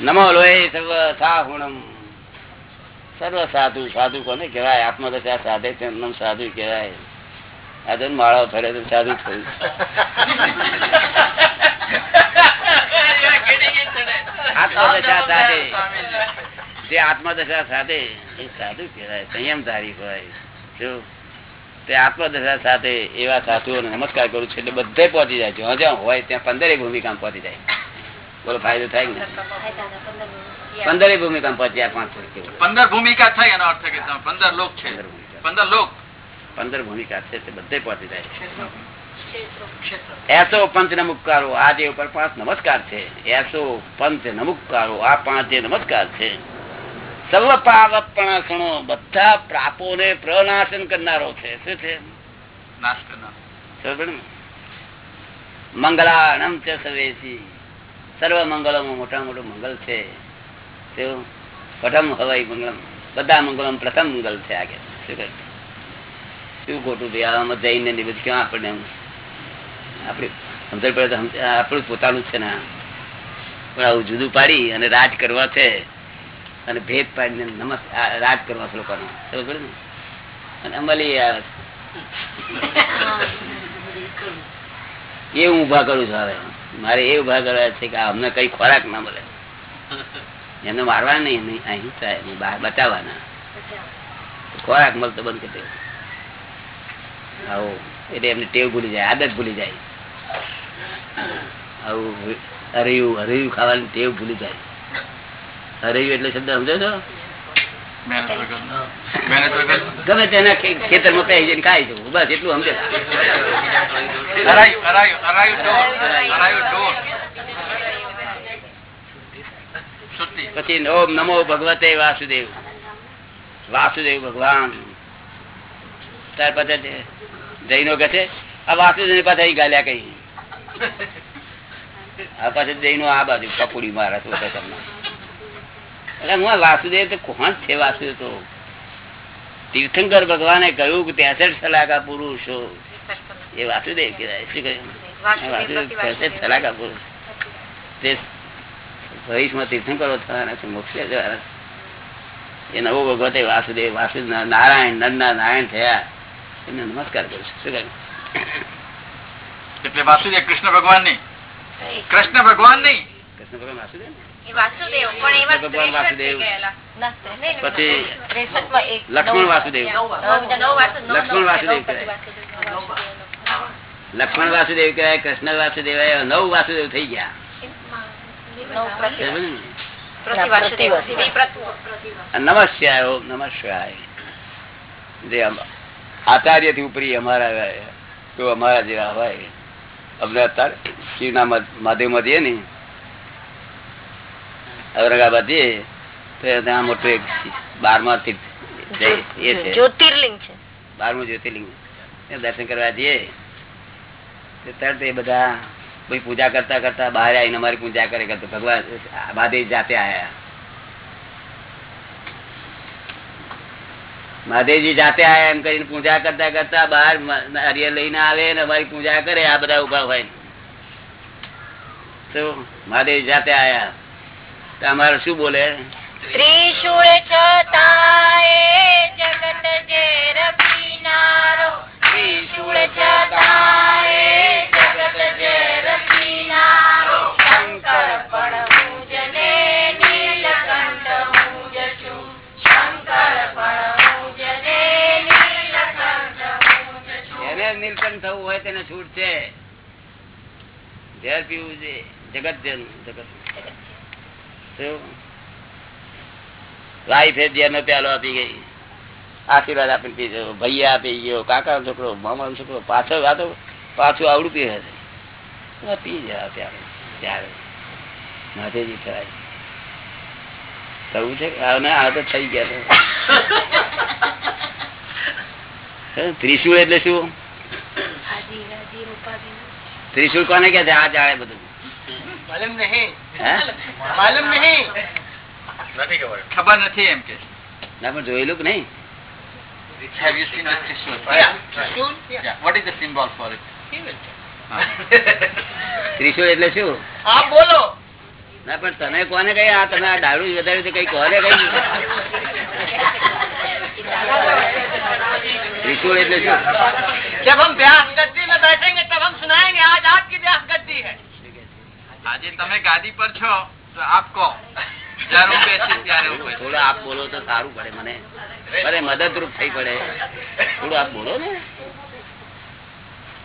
નમો લોહી સર્વ સાહુણમ સર્વ સાધુ સાધુ કોને કહેવાય? આત્મદશા સાધે છે, એમનેમ સાધુ કહેવાય. આ તો માળો ફરે તો સાધુ થયું. આત્મદશા સાથે જે આત્મદશા સાથે એ સાધુ કહેવાય, સંયમધારી હોય. જો તે આત્મદશા સાથે એવા સાધુઓને નમસ્કાર કરું છું એટલે બધે પહોંચી જાય જ્યાં જ્યાં હોય, ત્યાં પંદરે ભૂમિકા પહોંચી જાય. બોલો, ફાયદો થાય નહીં? પંદરે ભૂમિકા પહોંચ્યા પાંચ વર્ષ પંદર ભૂમિકા થઈ એનો અર્થ કે પંદર લોક છે. પંદર લોક. પંદર ભૂમિકા છે તે બધે પહોંચી જાય એસો પંચ નમુકારો આ જે ઉપર પાંચ નમસ્કાર છે એસો પંચ નમુકારો આ પાંચ નમસ્કાર છે. સર્વ પાવપણાસણો બધા પ્રાપોને પ્રનાશન કરનારો છે. શું છે? નાશ કરનાર. સમજ ને? મંગલાણમ સર્વ મંગળોમાં મોટા મોટું મંગલ છે. પ્રથમ હવાઈ મંગલમ. બધા મંગલમ પ્રથમ મંગલ છે આગળ શું ખોટું થયું આમાં જઈને ને બધું આપણને આપણે આપણું પોતાનું છે ને પણ આવું જુદું પાડી અને રાજ કરવા છે અને ભેદ પાડીને નમસ્ત રાજ કરવા છે લોકોનો. ખબર ને? અને અમલી. એ હું ઊભા કરું છું હવે. મારે એ ઊભા કરવા છે કે અમને કઈ ખોરાક ના મળે. એમને મારવા નહીં અહિંસા એની બહાર બચાવવાના ખોરાક મળતો બંધ કરી દેવો. એટલે એમને ટેવ ભૂલી જાય આદત ભૂલી જાય આવું હરિયું હરિયું ખાવાની ટેવ ભૂલી જાય હરિયું એટલે શબ્દ સમજો છો ગમે તેના ખેતર ખેતરમાં પહેરી જઈને ખાઈ જવું બસ એટલું સમજે પછી ઓમ નમો ભગવતે વાસુદેવ. વાસુદેવ ભગવાન. ત્યાર પછી જૈનો કહે છે આ વાસુદેવ પાસે ગાલ્યા કઈ? આ પાસે જૈનો આ બાજુ કપુડી મારા શું તમને. એટલે હું વાસુદેવ તો કોણ છે વાસુદેવ તો? તીર્થંકર ભગવાને કહ્યું કે ત્રેસઠ સલાકા પુરુષો. એ વાસુદેવ કહેવાય. શું કહ્યું? વાસુદેવ ત્રેસઠ સલાકા પુરુષ. તે ભવિષ્યમાં તીર્થંકરો થવાના છે મોક્ષે જવાના છે. એ નવો ભગવતે વાસુદેવ વાસુદેવ નારાયણ નંદના નારાયણ થયા. એમને નમસ્કાર કરું છું. શું કહ્યું? એટલે વાસુદેવ કૃષ્ણ ભગવાન નહીં. કૃષ્ણ ભગવાન નહીં. કૃષ્ણ ભગવાન વાસુદેવ ને? એ વાસુદેવ પણ એવા કૃષ્ણ ભગવાન વાસુદેવ. પછી લક્ષ્મણ વાસુદેવ. લક્ષ્મણ વાસુદેવ. લક્ષ્મણ વાસુદેવ કહેવાય કૃષ્ણ વાસુદેવ. નવ વાસુદેવ થઈ ગયા? નમસ્યાય નમસ્યાય જે આચાર્યથી ઉપરી અમારા તો અમારા જેવા હોય અમને અત્યારે શિવના મધ- મહાદેવમાં જઈએ ને ઔરંગાબાદ જઈએ તો ત્યાં મોટું એક બારમા તીર્થ જય- એ છે. જ્યોતિર્લિંગ છે. બારમું જ્યોતિર્લિંગ. દર્શન કરવા જઈએ તો તરત એ બધા કોઈ પૂજા કરતા કરતા બહાર આવીને અમારી પૂજા કરે કરતો ભગવાન મહાદેવ જાતે આયા. મહાદેવજી જાતે આયા એમ કરીને પૂજા કરતા કરતા બહાર મ- લઈને આવે ને અમારી પૂજા કરે, આ બધા ઊભા હોય. તો મહાદેવ જાતે આયા. તો અમારે શું બોલે? ત્રિશુળ છતાંય જગત ઝેર પીનારો ત્રિશુળ છતાંય એને છૂટ છે. ઝેર પીવું છે જગત જેનું જગત. ઝેર નો પ્યાલો આપી ગઈ. આશીર્વાદ આપીને પી ગયો ભૈયા આપી ગયો કાકા છોકરો મામા છોકરો પાછો આ તો પાછું આવડું પી હશે પી જવા ત્યારે ત્યારે. માથેજી થવાય થવું છે? આ તો થઈ ગયા *laughs* ત્રિશુળ એટલે શું? ત્રિશુલ કોને કે આ જાણે બધું. ત્રિશુલ એટલે શું? હા બોલો. ના પણ તને કોને કઈ આ તમે આ દારૂ વધાર્યું કઈ કોને કઈ? *laughs* ત્રિશુલ એટલે શું? जब हम ब्याह गद्दी में बैठेंगे तब हम सुनाएंगे आज आपकी ब्याह गद्दी है આજે તમે ગાદી પર છો તો આપ કહો જયારે હું બેસીશ ત્યારે હું કહીશ. થોડું આપ બોલો તો સારું પડે મને મને મદદરૂપ થઈ પડે થોડું આપ બોલો ને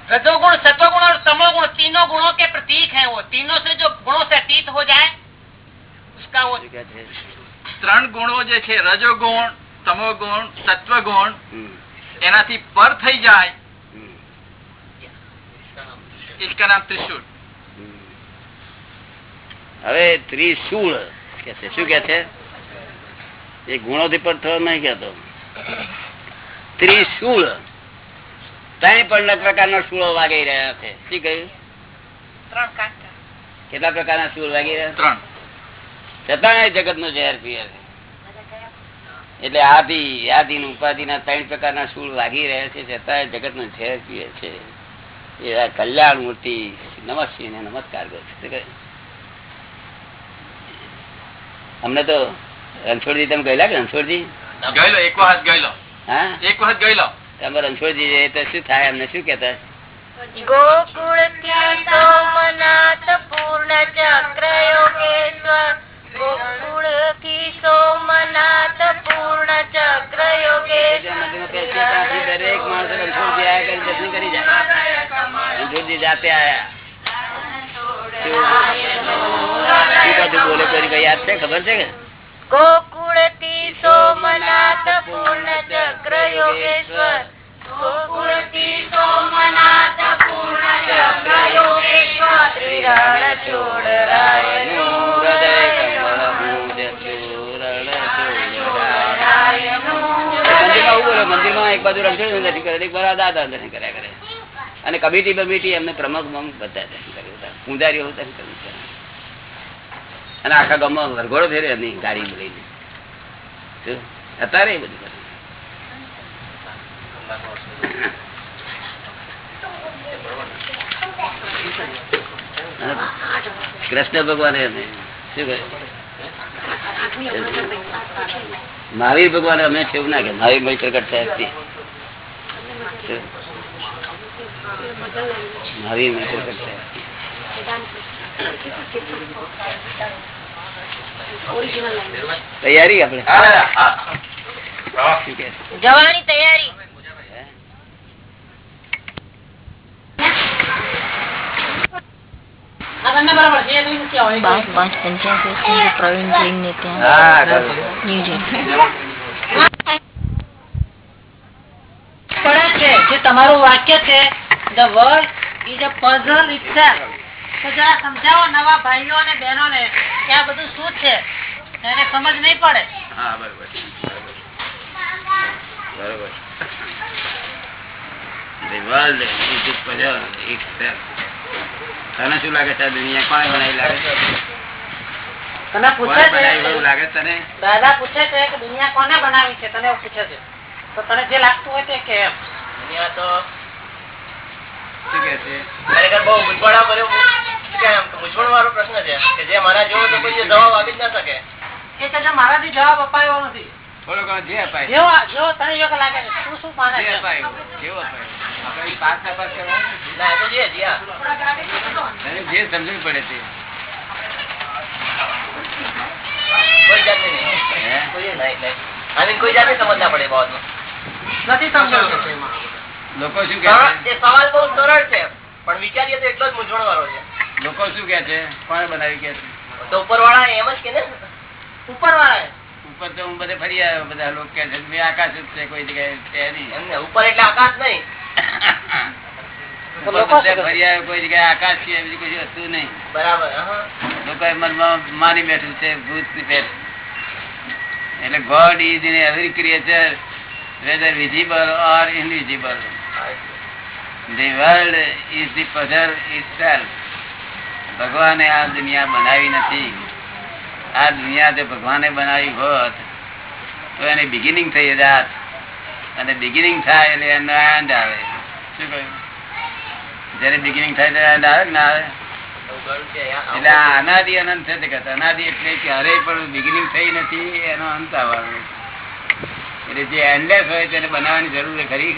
रजोगुण सत्वगुण और तमोगुण तीनों गुणों के प्रतीक हैं वो तीनों से जो गुणों से अतीत हो जाए उसका वो શું કે છે ત્રણ ગુણો જે છે રજોગુણ તમોગુણ સત્વગુણ હમ, એનાથી પર થઈ જાય હમ, इसका नाम त्रिशूल હમ. હવે ત્રિશુળ કે છે શું કે છે એ ગુણોથી પર થયો નહીં કેતો ત્રિશુળ ત્રણ પણ પ્રકારના શૂળો વાગી રહ્યા છે શું કહ્યું ત્રણ કાંટા કેટલા પ્રકારના શૂળ વાગી રહ્યા છે? ત્રણ છતાં જગત નું ઝેર પીએ છે એટલે આદિ આદિ ઉપાધિ ના ત્રણ પ્રકારના સૂળ વાગી રહ્યા છે છતાં જગત નું ઝેર પીએ છે એવા કલ્યાણ મૂર્તિ નમસ્વી ને નમસ્કાર કરું? અમને તો રણછોડજી તમે ગયેલા કે રણછોડજી? ગયેલો એક વખત ગયેલો. હા? એક વખત ગયેલો. તમે રણછોડજી તો શું થાય? અમને શું કેતા ગોકુળથી સોમનાથ પૂર્ણ ચક્ર યોગેશ્વર ગોકુળથી સોમનાથ પૂર્ણ ચક્ર યોગેશ્વર દરેક માણસ રણછોડજી આયા કરી દર્શન કરી જાય રણછોડજી જાતે આયા. શું શું બધું બોલે કરી યાદ છે? ખબર છે કે? ગોકુળથી સોમનાથ પૂર્ણ ચક્ર યોગેશ્વર ગોકુળથી સોમનાથ પૂર્ણ ચક્ર યોગેશ્વર શ્રી રણ છોડ રાયનું એક બાજુ રણછોડ દર્શન કરે એક બાજુ દાદા દર્શન કર્યા કરે. અને કમિટી બમિટી એમને પ્રમુખ બમુખ બધા દર્શન કરે પૂંજારીઓ દર્શન કર્યું. અને આખા ગામમાં વરઘોડો ફેરે એમની ગાડી લઈને. અત્યારે બધું કૃષ્ણ ભગવાન શું કહ્યું? મહાવીર ભગવાન અમે છે એવું ના કે મહાવીર ભાઈ પ્રગટ થયા છે. મહાવીર ભાઈ પ્રગટ થયા તૈયારી આપણે જવાની તૈયારી હે? પાંચ પાંચ પંચ્યાસી પ્રવીણ જૈન ને ત્યાં ન્યુ જૈન જે તમારું વાક્ય છે the world is a puzzle itself તો જરા સમજાવો નવા ભાઈઓ અને બહેનો ને કે આ બધું શું છે? એને સમજ નહીં પડે. હા બરોબર. બરોબર. The world is a puzzle itself. તને શું લાગે છે દુનિયા કોને બનાવી લાગે છે? જે લાગતું હોય તે કે દુનિયા તો શું કે છે? ખરેખર બહુ વાળો પ્રશ્ન છે કે જે મારા જેવો તો કોઈ જવાબ ના શકે. એ કદાચ મારાથી જવાબ અપાયો નથી થોડો ઘણો જે અપાય. જેવો જેવો તને યોગ્ય લાગે છે શું શું માને જે છે? અપાય જેવો અપાય આપણે ઈ પાસ કરવાનું ના તો જે પડે તે. કોઈ જાતની નહીં. કોઈ નહીં નહીં. કોઈ જાતની સમજ ના પડે બાબતમાં. નથી સમજાવતો લોકો શું કે છે? સવાલ બહુ સરળ છે. પણ વિચારીએ તો એટલો જ મૂંઝવણ વાળો છે. લોકો શું કે છે? કોણ બનાવી કે છે? તો ઉપર વાળા એમ જ કે ને? ઉપર વાળા ઉપર તો હું બધે ફરી આવ્યો બધા લોકો કે છે મેં આકાશ જ છે કોઈ જગ્યાએ ઉપર એટલે આકાશ નહીં. કોઈ જગ્યાએ આકાશ છે બીજું કોઈ વસ્તુ નહીં. બરાબર હા. મનમાં માની બેઠું છે ભૂતની એટલે God is in every creature whether visible or invisible the world is the puzzle itself. ભગવાને આ દુનિયા બનાવી નથી. આ દુનિયા જો ભગવાને બનાવી હોત, તો એની બિગિનિંગ થઈ જાત અને બિગિનિંગ થાય એટલે એનો એન્ડ આવે જયારે બિગિનિંગ થાય ત્યારે એન્ડ આવે ના આવે. એટલે અનાદિ અનંત છે જગત અનાદિ એટલે ક્યારેય પણ બિગિનિંગ થઈ નથી, એનો અંત આવવાનો એટલે જે એન્ડલેસ હોય તેને બનાવવાની જરૂર ખરી.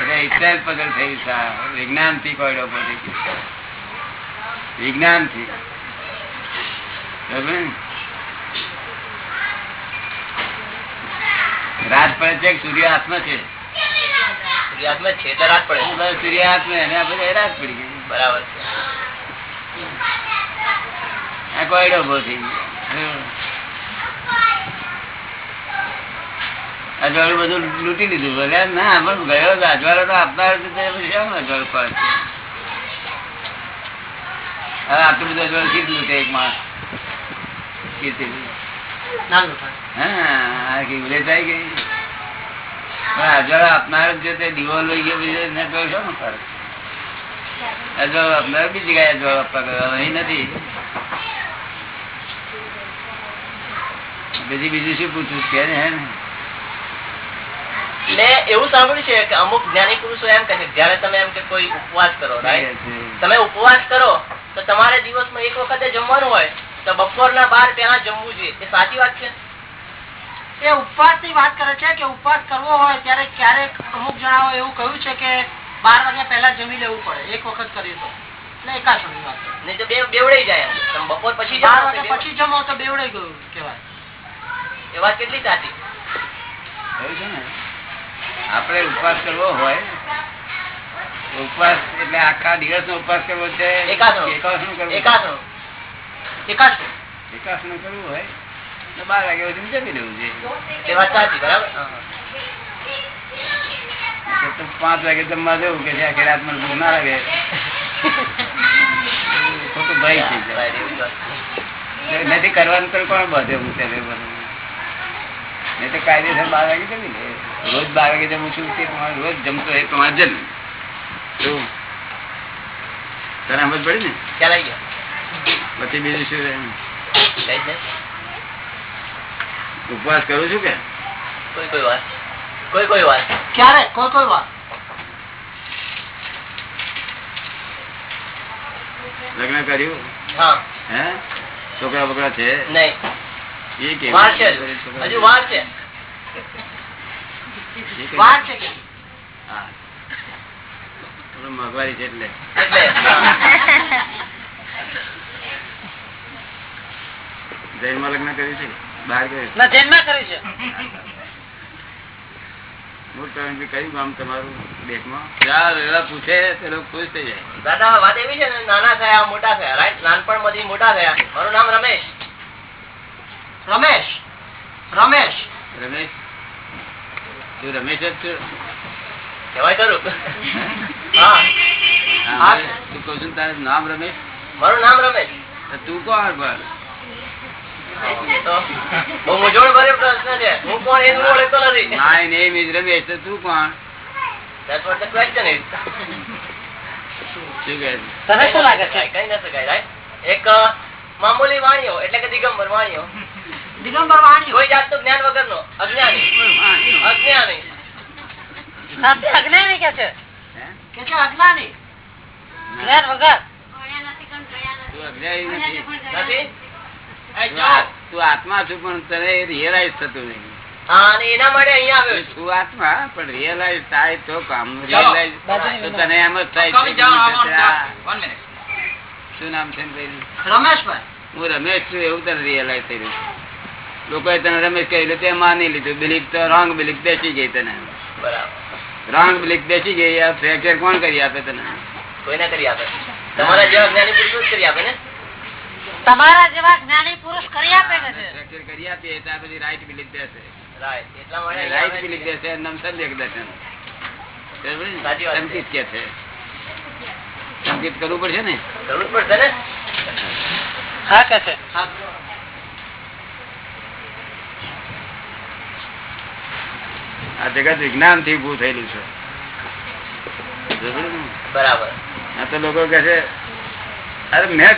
એટલે ઇસરાયલ પઝલ થયું છે આ. વિજ્ઞાનથી કોયડો પડી ગયો વિજ્ઞાનથી બરાબર ને? રાત પડે છે સૂર્ય હાથમાં છે? સૂર્યાસ્ત છે એટલે રાત પડે. સૂર્ય હાથમાં એને આપણે રાત પડી ગઈ બરાબર છે. આ કોયડો ઊભો થઈ અજવાળું બધું લૂંટી લીધું. બોલે ના પણ ગયો અજવાળો તો આપનાર શેમ અજવાળું પડે હવે આટલું બધું અજવાળું કીધું લૂંટે એક માણસ. આપનાર જો તે દીવો લઈ ગયો પછી તો શું ફરક? અજવાળો આપનાર બીજી જગ્યાએ અજવાળો આપવા અહીં નથી. બીજી બીજું શું પૂછું? કે ને મેં એવું સાંભળ્યું છે કે અમુક જ્ઞાની પુરુષો એમ કહે કે જયારે તમે એમ કે કોઈ ઉપવાસ કરો તમે ઉપવાસ કરો તો તમારે દિવસમાં એક વખતે જમવાનું હોય. તો બપોરના બાર પેલા જમવું જોઈએ. એ સાચી વાત છે? એ ઉપવાસની વાત કરે છે કે ઉપવાસ કરવો હોય ત્યારે ક્યારેક અમુક જણાઓ એવું કહ્યું છે કે બાર વાગ્યા પહેલા જમી લેવું પડે. એક વખત કરીએ તો. એટલે વાત નહીં તો બેવડાઈ જાય બપોર પછી બાર જમો તો વાગ્યા બેવ- પછી જમો તો બેવડાઈ ગયું કહેવાય. એ વાત કેટલી સાચી? એવું છે ને આપણે ઉપવાસ કરવો હોય ઉપવાસ એટલે આખા દિવસ નો ઉપવાસ કરવો છે એકાદનો. એકાદનો કરવો કરવું હોય? તો બાર વાગ્યા સુધી જમી લેવું છે? એ વાત સાચી બરાબર? તો પાંચ વાગે જમવા જવું કે આખી રાત મને ભૂખ ના લાગે? ખોટું ભય થઈ જાય. નથી કરવાનું તો કોણ બધે હું ત્યારે બધું? નહીં તો કાયદેસર બાર વાગે જમી લે. રોજ બાર વાગે જમું છું તે પ્રમાણે રોજ જમતો એ પ્રમાણે જમ તને સમજ પડી ને? આવી ગયો. પછી બીજું શું રહે? કઈ જ નહીં. ઉપવાસ કરું છું કે કોઈ કોઈ વાત કોઈ કોઈ વાત ક્યારે કોઈ કોઈ વાત લગ્ન કર્યું હા હે છોકરા બોકરા છે નહીં એ કેવું? વાર છે હજુ. છોકરા- હજુ વાર છે એ કેવું? વાર છે કે હા. થોડું મોંઘવારી છે એટલે એટલે હા. *laughs* જૈનમાં લગ્ન કર્યું છે? બહાર કર્યું ના જૈનમાં કર્યું છે. હું કહું કે કયું ગામ તમારું દેશમાં? ચાર એવા પૂછે તે લોકો ખુશ થઈ જાય. દાદા વાત એવી છે ને નાના થયા મોટા થયા રાઈટ? નાનપણ મોટા થયા. મારું નામ રમેશ. રમેશ. રમેશ. રમેશ? તું રમેશ જ છું? કહેવાય ખરું હા. હા, તું કહું છું તારું નામ રમેશ? મારું નામ રમેશ. તું કોણ તો બહુ મૂંઝવણ ભર્યો પ્રશ્ન છે હું કોણ એ ઓળખતો નથી માય નેમ ઇઝ રમેશ તો તું કોણ? That's what the question is. શું કહે છે? તને શું લાગે છે? કઈ ન શકાય right? એક મામૂલી વાણીઓ એટલે કે દિગંબર વાણીઓ. દિગંબર વાણી કોઈ જાતનું જ્ઞાન વગરનો. અજ્ઞાની. અજ્ઞાની. સાથે અજ્ઞાની કે છે? હે? કે છે અજ્ઞાની? જ્ઞાન વગર. અજ્ઞાની નથી? તું આત્મા છું પણ તને રિયલાઇઝ થતું નહીં. એના માટે અહીંયા આવ્યો છું આત્મા પણ રિયલાઇઝ થાય તો કામ. રિયલાઇઝ તો તને એમ જ થાય છે Coming down, I want કે આ- that. One minute. શું નામ છે રમેશભાઈ. હું રમેશ છું એવું તને રિયલાઇઝ થઈ રહ્યું લોકોએ તને રમેશ કહી લીધું તે માની લીધું. બિલીફ તો રોંગ બિલીફ બેસી ગઈ તને. બરાબર. રોંગ બિલીફ બેસી ગઈ આ ફ્રેક્ચર કોણ કરી આપે તને? કોઈને કરી આપે? તમારા જેવા જ્ઞાની પુરુષો કરી આપે ને? તમારા જેવા જ્ઞાની પુરુષ કરી આપે ને છે. ફ્રેક્ચર કરી આપીએ ત્યાર પછી રાઈટ બિલીફ દેશે રાઈટ એટલા માટે રાઈટ બિલીફ છે. બેસે એનું દર્શન. સાચી વાત છે. સંકિત કે છે. સંકિત કરવું પડશે ને? જરૂર પડશે ને? હા કે છે? આ જગત વિજ્ઞાનથી ઉભું થયેલું છે. બરાબર આ તો લોકો કે છે અરે મેં